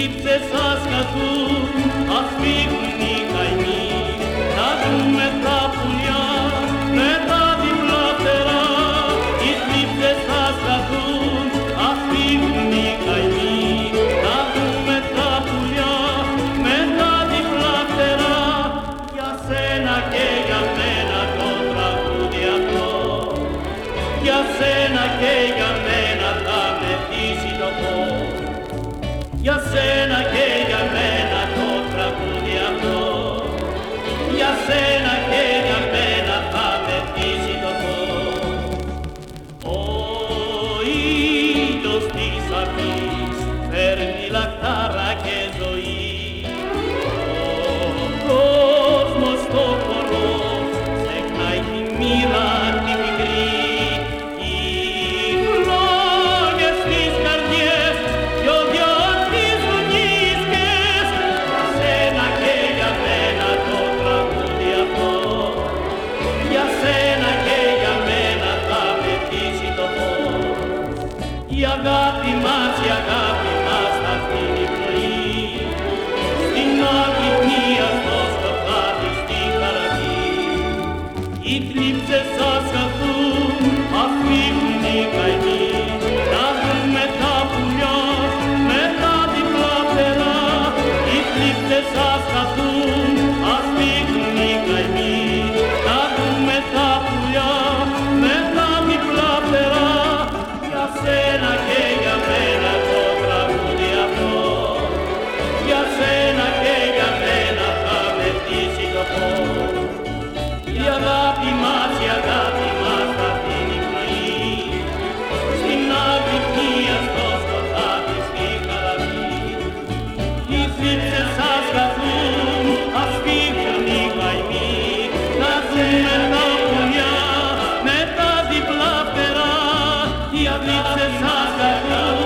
Οι τύψες σας καθούν, ας φύγουν οι καημοί, να δούμε τα πουλιά με τα διπλά φτερά. Οι τύψες σας καθούν, ας φύγουν οι καημοί, να δούμε τα πουλιά με τα διπλά φτερά. Για σένα και για μένα το τραγούδι αυτό, για σένα και για μένα σένα και για μένα θα πετύχει το φως. Ο ήλιος της i plimze sa diablice sa sa sa